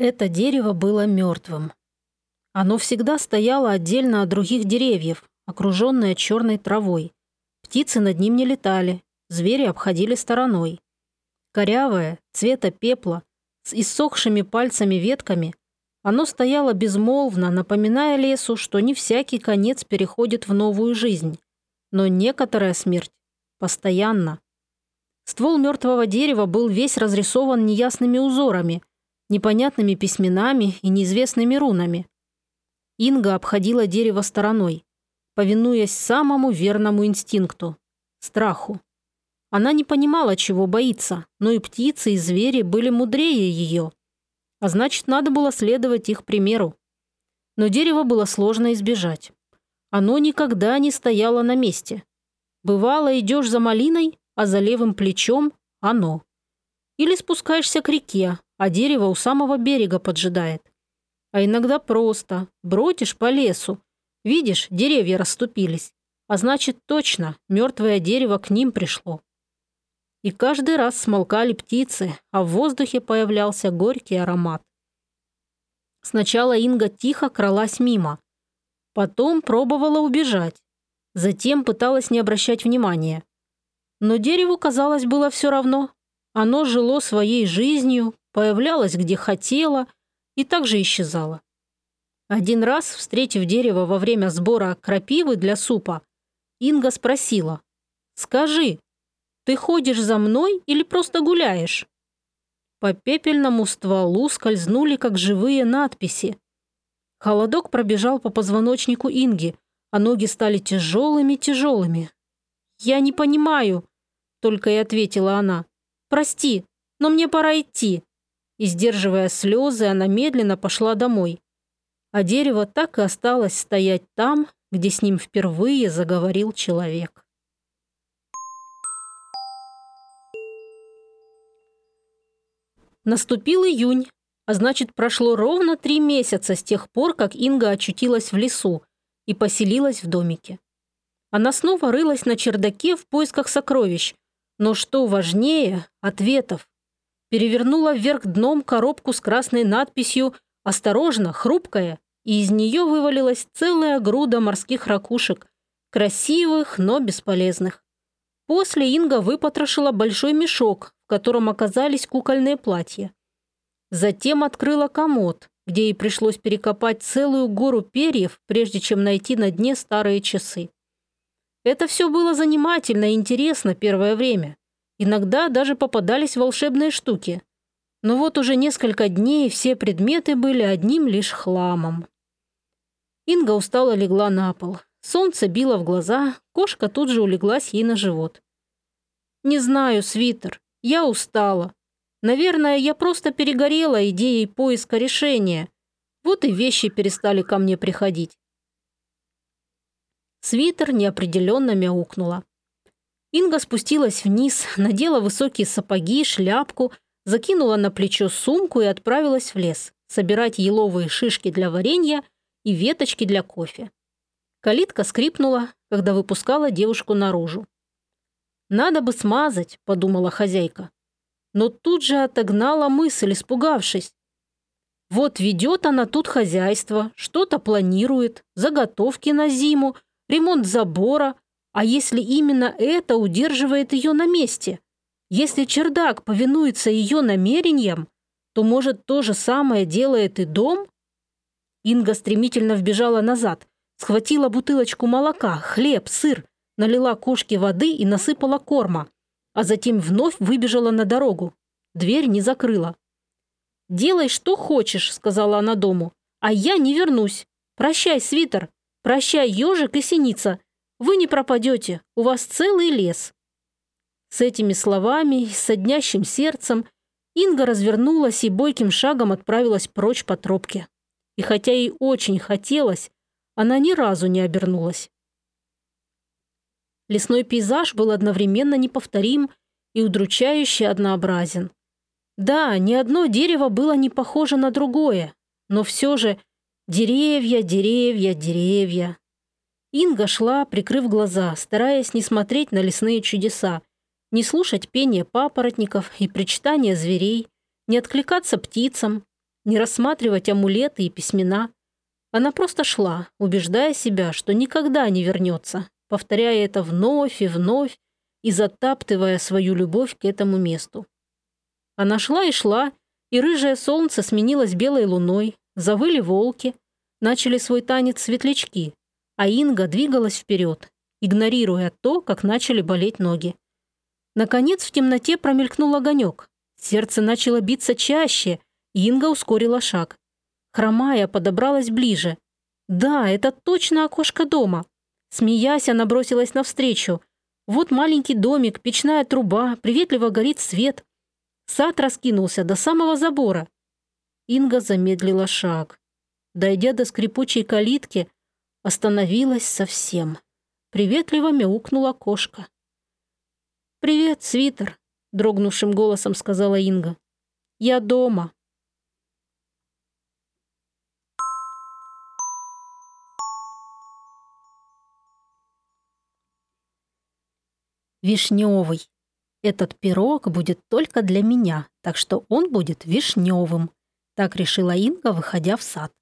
Это дерево было мертвым. Оно всегда стояло отдельно от других деревьев, окруженное черной травой. Птицы над ним не летали, звери обходили стороной. Корявое, цвета пепла, с иссохшими пальцами ветками, оно стояло безмолвно, напоминая лесу, что не всякий конец переходит в новую жизнь, но некоторая смерть постоянно. Ствол мертвого дерева был весь разрисован неясными узорами, непонятными письменами и неизвестными рунами. Инга обходила дерево стороной, повинуясь самому верному инстинкту – страху. Она не понимала, чего боится, но и птицы, и звери были мудрее ее. А значит, надо было следовать их примеру. Но дерево было сложно избежать. Оно никогда не стояло на месте. Бывало, идешь за малиной, а за левым плечом – оно. Или спускаешься к реке, а дерево у самого берега поджидает. А иногда просто бродишь по лесу, видишь, деревья расступились, а значит точно мертвое дерево к ним пришло. И каждый раз смолкали птицы, а в воздухе появлялся горький аромат. Сначала Инга тихо кралась мимо. Потом пробовала убежать. Затем пыталась не обращать внимания. Но дереву, казалось, было все равно. Оно жило своей жизнью, появлялось где хотело и также исчезало. Один раз, встретив дерево во время сбора крапивы для супа, Инга спросила, «Скажи, ты ходишь за мной или просто гуляешь?» По пепельному стволу скользнули, как живые надписи. Холодок пробежал по позвоночнику Инги, а ноги стали тяжелыми-тяжелыми. «Я не понимаю», — только и ответила она. «Прости, но мне пора идти». И, сдерживая слезы, она медленно пошла домой. А дерево так и осталось стоять там, где с ним впервые заговорил человек. Наступил июнь, а значит, прошло ровно три месяца с тех пор, как Инга очутилась в лесу и поселилась в домике. Она снова рылась на чердаке в поисках сокровищ, но что важнее – ответов. Перевернула вверх дном коробку с красной надписью «Осторожно, хрупкая», и из нее вывалилась целая груда морских ракушек, красивых, но бесполезных. После Инга выпотрошила большой мешок, в котором оказались кукольные платья. Затем открыла комод, где ей пришлось перекопать целую гору перьев, прежде чем найти на дне старые часы. Это все было занимательно и интересно первое время. Иногда даже попадались волшебные штуки. Но вот уже несколько дней все предметы были одним лишь хламом. Инга устало легла на пол. Солнце било в глаза, кошка тут же улеглась ей на живот. «Не знаю, свитер, я устала. Наверное, я просто перегорела идеей поиска решения. Вот и вещи перестали ко мне приходить». Свитер неопределенно мяукнула. Инга спустилась вниз, надела высокие сапоги, шляпку, закинула на плечо сумку и отправилась в лес собирать еловые шишки для варенья и веточки для кофе. Калитка скрипнула, когда выпускала девушку наружу. «Надо бы смазать», — подумала хозяйка. Но тут же отогнала мысль, испугавшись. Вот ведет она тут хозяйство, что-то планирует, заготовки на зиму, ремонт забора. А если именно это удерживает ее на месте? Если чердак повинуется ее намерениям, то, может, то же самое делает и дом? Инга стремительно вбежала назад, схватила бутылочку молока, хлеб, сыр, налила кошке воды и насыпала корма, а затем вновь выбежала на дорогу. Дверь не закрыла. «Делай, что хочешь», — сказала она дому, — «а я не вернусь. Прощай, свитер, прощай, ежик и синица. Вы не пропадете, у вас целый лес». С этими словами, с соднящим сердцем, Инга развернулась и бойким шагом отправилась прочь по тропке и хотя ей очень хотелось, она ни разу не обернулась. Лесной пейзаж был одновременно неповторим и удручающе однообразен. Да, ни одно дерево было не похоже на другое, но все же деревья, деревья, деревья. Инга шла, прикрыв глаза, стараясь не смотреть на лесные чудеса, не слушать пение папоротников и причитания зверей, не откликаться птицам, не рассматривать амулеты и письмена. Она просто шла, убеждая себя, что никогда не вернется, повторяя это вновь и вновь и затаптывая свою любовь к этому месту. Она шла и шла, и рыжее солнце сменилось белой луной, завыли волки, начали свой танец светлячки, а Инга двигалась вперед, игнорируя то, как начали болеть ноги. Наконец в темноте промелькнул огонек. Сердце начало биться чаще, Инга ускорила шаг. Хромая, подобралась ближе. Да, это точно окошко дома. Смеясь, она бросилась навстречу. Вот маленький домик, печная труба, приветливо горит свет. Сад раскинулся до самого забора. Инга замедлила шаг. Дойдя до скрипучей калитки, остановилась совсем. Приветливо мяукнула кошка. «Привет, свитер», — дрогнувшим голосом сказала Инга. «Я дома». Вишневый. Этот пирог будет только для меня, так что он будет вишневым. Так решила Инга, выходя в сад.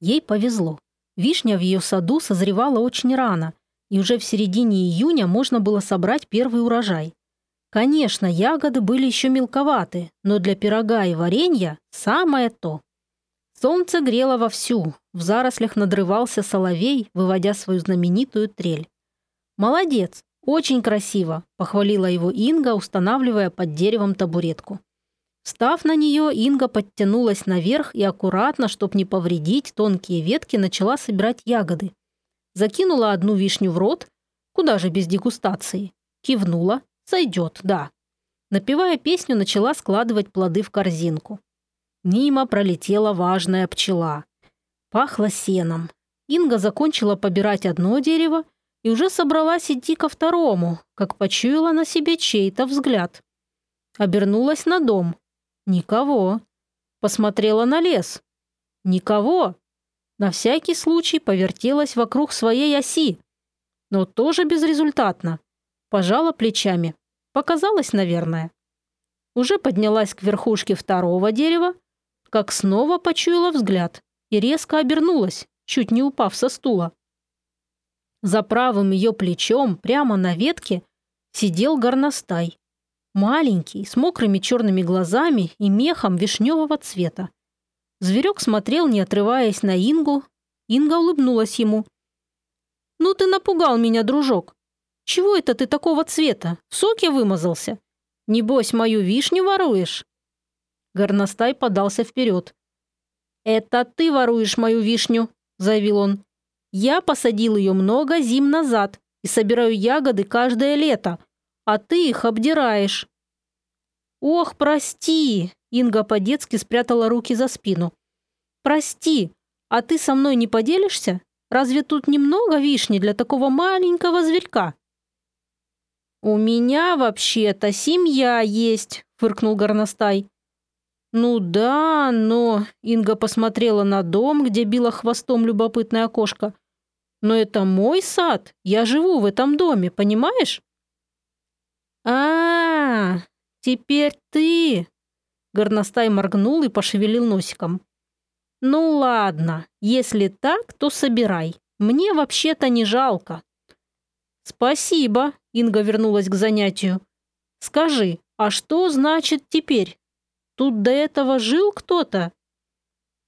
Ей повезло. Вишня в ее саду созревала очень рано, и уже в середине июня можно было собрать первый урожай. Конечно, ягоды были еще мелковаты, но для пирога и варенья самое то. Солнце грело вовсю, в зарослях надрывался соловей, выводя свою знаменитую трель. «Молодец, очень красиво», – похвалила его Инга, устанавливая под деревом табуретку. Встав на нее, Инга подтянулась наверх и аккуратно, чтобы не повредить тонкие ветки, начала собирать ягоды. Закинула одну вишню в рот, куда же без дегустации. Кивнула, сойдет, да. Напевая песню, начала складывать плоды в корзинку. Мимо пролетела важная пчела. Пахло сеном. Инга закончила побирать одно дерево и уже собралась идти ко второму, как почуяла на себе чей-то взгляд. Обернулась на дом. Никого. Посмотрела на лес. Никого. На всякий случай повертелась вокруг своей оси. Но тоже безрезультатно. Пожала плечами. Показалось, наверное. Уже поднялась к верхушке второго дерева, как снова почуяла взгляд и резко обернулась, чуть не упав со стула. За правым ее плечом, прямо на ветке, сидел горностай. Маленький, с мокрыми черными глазами и мехом вишневого цвета. Зверек смотрел, не отрываясь на Ингу. Инга улыбнулась ему. «Ну ты напугал меня, дружок. Чего это ты такого цвета? В соке вымазался? Небось, мою вишню воруешь?» Горностай подался вперед. «Это ты воруешь мою вишню», — заявил он. «Я посадил ее много зим назад и собираю ягоды каждое лето, а ты их обдираешь». «Ох, прости!» Инга по-детски спрятала руки за спину. «Прости, а ты со мной не поделишься? Разве тут немного вишни для такого маленького зверька?» «У меня вообще-то семья есть», — фыркнул горностай. «Ну да, но...» — Инга посмотрела на дом, где била хвостом любопытное окошко. «Но это мой сад, я живу в этом доме, понимаешь?» А, теперь ты...» Горностай моргнул и пошевелил носиком. «Ну ладно, если так, то собирай. Мне вообще-то не жалко». «Спасибо», — Инга вернулась к занятию. «Скажи, а что значит теперь? Тут до этого жил кто-то?»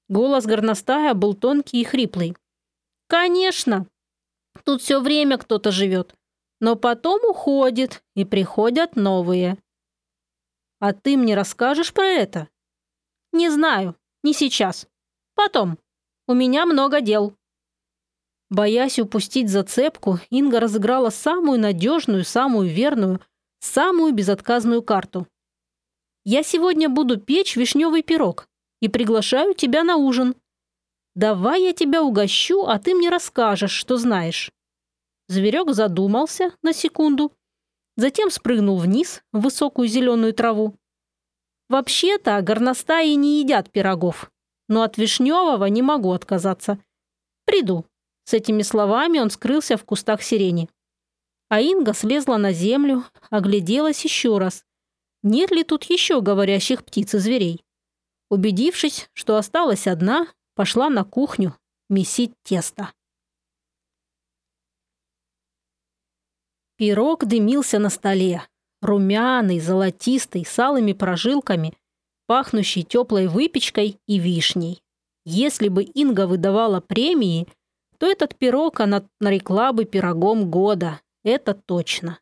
Голос горностая был тонкий и хриплый. «Конечно! Тут все время кто-то живет, но потом уходит, и приходят новые. А ты мне расскажешь про это? Не знаю, не сейчас. Потом. У меня много дел. Боясь упустить зацепку, Инга разыграла самую надежную, самую верную, самую безотказную карту. «Я сегодня буду печь вишневый пирог и приглашаю тебя на ужин. Давай я тебя угощу, а ты мне расскажешь, что знаешь». Зверек задумался на секунду, затем спрыгнул вниз в высокую зеленую траву. Вообще-то горностаи не едят пирогов, но от вишневого не могу отказаться. Приду. С этими словами он скрылся в кустах сирени. А Инга слезла на землю, огляделась еще раз. Нет ли тут еще говорящих птиц и зверей? Убедившись, что осталась одна, пошла на кухню месить тесто. Пирог дымился на столе. Румяный, золотистый, с алыми прожилками, пахнущий теплой выпечкой и вишней. Если бы Инга выдавала премии, то этот пирог она нарекла бы пирогом года. Это точно.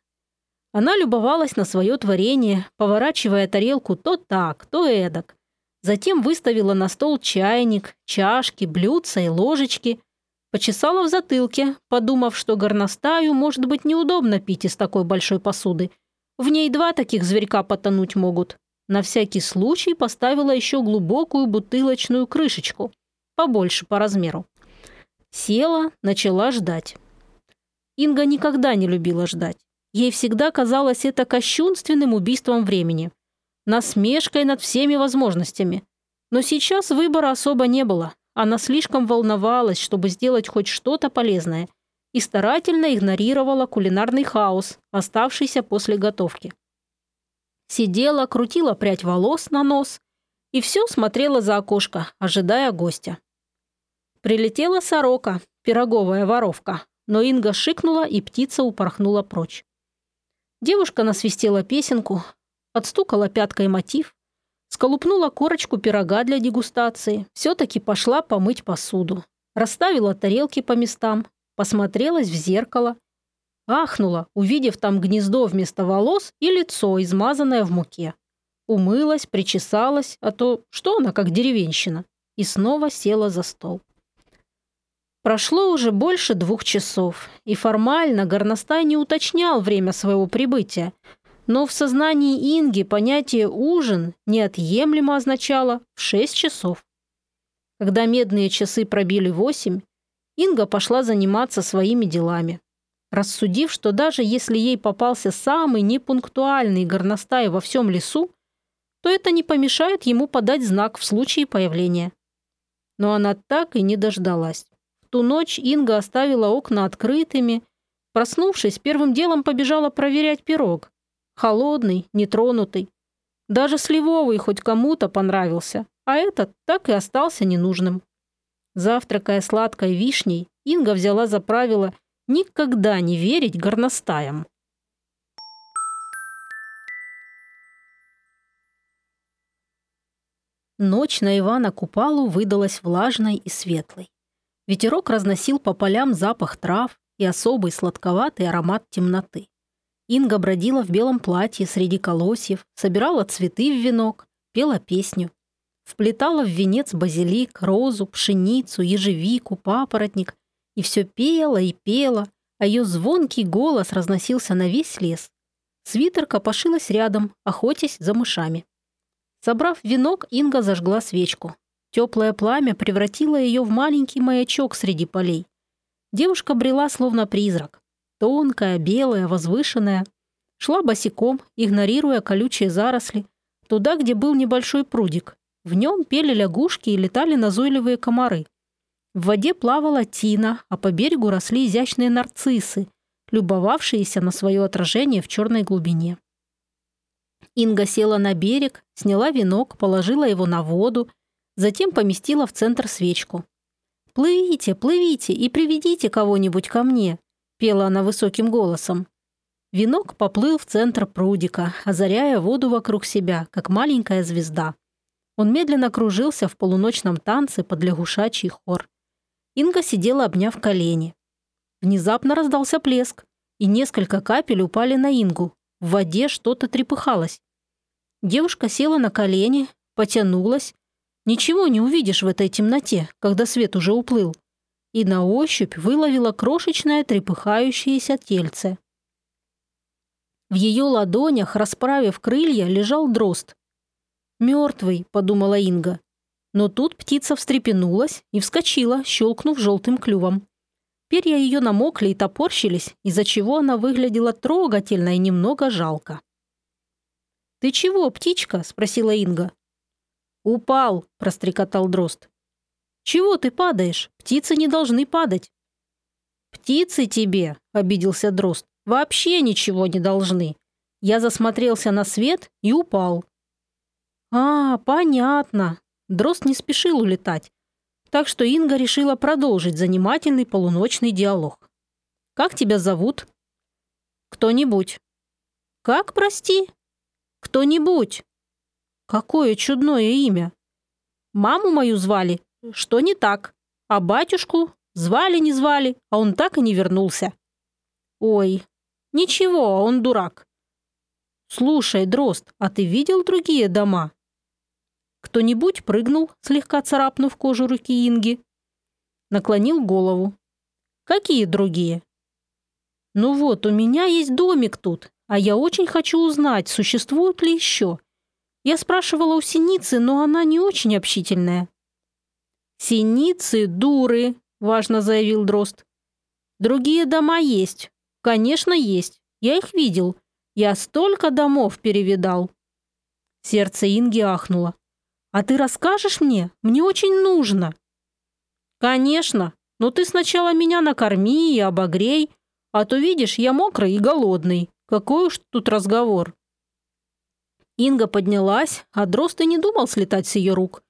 Она любовалась на свое творение, поворачивая тарелку то так, то эдак. Затем выставила на стол чайник, чашки, блюдца и ложечки. Почесала в затылке, подумав, что горностаю может быть неудобно пить из такой большой посуды. В ней два таких зверька потонуть могут. На всякий случай поставила еще глубокую бутылочную крышечку, побольше по размеру. Села, начала ждать. Инга никогда не любила ждать. Ей всегда казалось это кощунственным убийством времени. Насмешкой над всеми возможностями. Но сейчас выбора особо не было. Она слишком волновалась, чтобы сделать хоть что-то полезное, и старательно игнорировала кулинарный хаос, оставшийся после готовки. Сидела, крутила прядь волос на нос и все смотрела за окошко, ожидая гостя. Прилетела сорока, пироговая воровка, но Инга шикнула, и птица упорхнула прочь. Девушка насвистела песенку, отстукала пяткой мотив, сколупнула корочку пирога для дегустации, все-таки пошла помыть посуду, расставила тарелки по местам, посмотрелась в зеркало, ахнула, увидев там гнездо вместо волос и лицо, измазанное в муке. Умылась, причесалась, а то что она как деревенщина, и снова села за стол. Прошло уже больше двух часов, и формально горностай не уточнял время своего прибытия, но в сознании Инги понятие «ужин» неотъемлемо означало «в шесть часов». Когда медные часы пробили восемь, Инга пошла заниматься своими делами. Рассудив, что даже если ей попался самый непунктуальный горностай во всем лесу, то это не помешает ему подать знак в случае появления. Но она так и не дождалась ту ночь Инга оставила окна открытыми. Проснувшись, первым делом побежала проверять пирог. Холодный, нетронутый. Даже сливовый хоть кому-то понравился, а этот так и остался ненужным. Завтракая сладкой вишней, Инга взяла за правило никогда не верить горностаям. Ночь на Ивана Купалу выдалась влажной и светлой. Ветерок разносил по полям запах трав и особый сладковатый аромат темноты. Инга бродила в белом платье среди колосьев, собирала цветы в венок, пела песню. Вплетала в венец базилик, розу, пшеницу, ежевику, папоротник. И все пела и пела, а ее звонкий голос разносился на весь лес. Свитерка пошилась рядом, охотясь за мышами. Собрав венок, Инга зажгла свечку. Теплое пламя превратило ее в маленький маячок среди полей. Девушка брела словно призрак. Тонкая, белая, возвышенная. Шла босиком, игнорируя колючие заросли, туда, где был небольшой прудик. В нем пели лягушки и летали назойливые комары. В воде плавала тина, а по берегу росли изящные нарциссы, любовавшиеся на свое отражение в черной глубине. Инга села на берег, сняла венок, положила его на воду затем поместила в центр свечку. «Плывите, плывите и приведите кого-нибудь ко мне», – пела она высоким голосом. Венок поплыл в центр прудика, озаряя воду вокруг себя, как маленькая звезда. Он медленно кружился в полуночном танце под лягушачий хор. Инга сидела, обняв колени. Внезапно раздался плеск, и несколько капель упали на Ингу. В воде что-то трепыхалось. Девушка села на колени, потянулась Ничего не увидишь в этой темноте, когда свет уже уплыл. И на ощупь выловила крошечное трепыхающееся тельце. В ее ладонях, расправив крылья, лежал дрозд. «Мертвый», — подумала Инга. Но тут птица встрепенулась и вскочила, щелкнув желтым клювом. Перья ее намокли и топорщились, из-за чего она выглядела трогательно и немного жалко. «Ты чего, птичка?» – спросила Инга. «Упал!» – прострекотал дрозд. «Чего ты падаешь? Птицы не должны падать». «Птицы тебе!» – обиделся дрозд. «Вообще ничего не должны. Я засмотрелся на свет и упал». «А, понятно!» Дрозд не спешил улетать, так что Инга решила продолжить занимательный полуночный диалог. «Как тебя зовут?» «Кто-нибудь». «Как, прости?» «Кто-нибудь». «Какое чудное имя!» «Маму мою звали. Что не так? А батюшку? Звали, не звали, а он так и не вернулся». «Ой, ничего, он дурак». «Слушай, Дрозд, а ты видел другие дома?» Кто-нибудь прыгнул, слегка царапнув кожу руки Инги. Наклонил голову. «Какие другие?» «Ну вот, у меня есть домик тут, а я очень хочу узнать, существуют ли еще. Я спрашивала у Синицы, но она не очень общительная». «Синицы – дуры», – важно заявил Дрозд. «Другие дома есть. Конечно, есть. Я их видел. Я столько домов перевидал». Сердце Инги ахнуло. «А ты расскажешь мне? Мне очень нужно». «Конечно, но ты сначала меня накорми и обогрей, а то, видишь, я мокрый и голодный. Какой уж тут разговор». Инга поднялась, а Дрозд и не думал слетать с ее рук.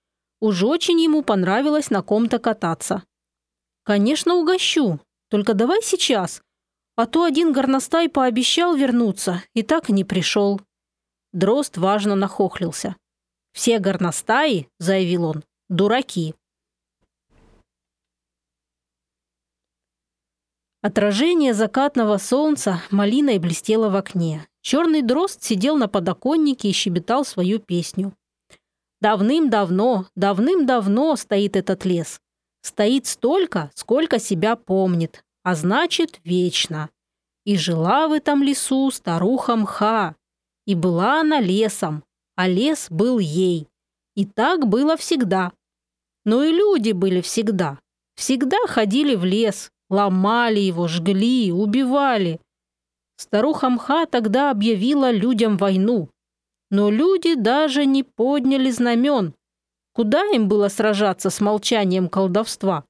Уж очень ему понравилось на ком-то кататься. «Конечно, угощу. Только давай сейчас. А то один горностай пообещал вернуться и так и не пришел». Дрозд важно нахохлился. «Все горностаи, — заявил он, — дураки». Отражение закатного солнца малиной блестело в окне. Черный дрозд сидел на подоконнике и щебетал свою песню. Давным-давно, давным-давно стоит этот лес. Стоит столько, сколько себя помнит, а значит, вечно. И жила в этом лесу старуха Мха. И была она лесом, а лес был ей. И так было всегда. Но и люди были всегда. Всегда ходили в лес, ломали его, жгли, убивали. Старуха Мха тогда объявила людям войну. Но люди даже не подняли знамен. Куда им было сражаться с молчанием колдовства?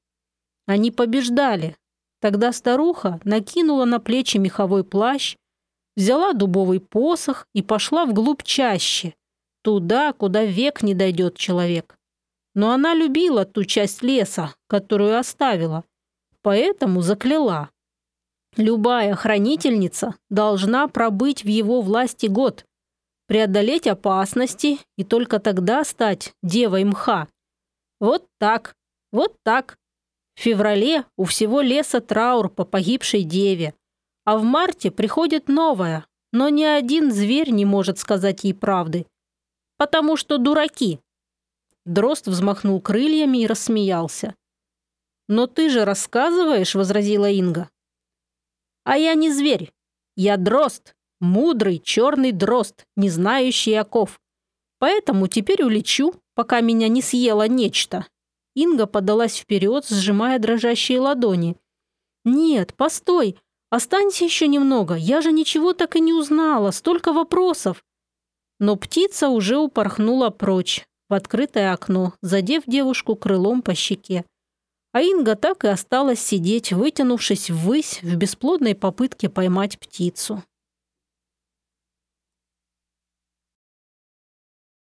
Они побеждали. Тогда старуха накинула на плечи меховой плащ, взяла дубовый посох и пошла вглубь чаще, Туда, куда век не дойдет человек. Но она любила ту часть леса, которую оставила, поэтому закляла. Любая хранительница должна пробыть в его власти год, преодолеть опасности и только тогда стать девой мха. Вот так, вот так. В феврале у всего леса траур по погибшей деве, а в марте приходит новая, но ни один зверь не может сказать ей правды – «Потому что дураки». Дрозд взмахнул крыльями и рассмеялся. «Но ты же рассказываешь», — возразила Инга. «А я не зверь. Я дрозд, мудрый черный дрозд, не знающий оков. Поэтому теперь улечу, пока меня не съело нечто». Инга подалась вперед, сжимая дрожащие ладони. «Нет, постой, останься еще немного, я же ничего так и не узнала, столько вопросов. Но птица уже упорхнула прочь, в открытое окно, задев девушку крылом по щеке. А Инга так и осталась сидеть, вытянувшись ввысь в бесплодной попытке поймать птицу.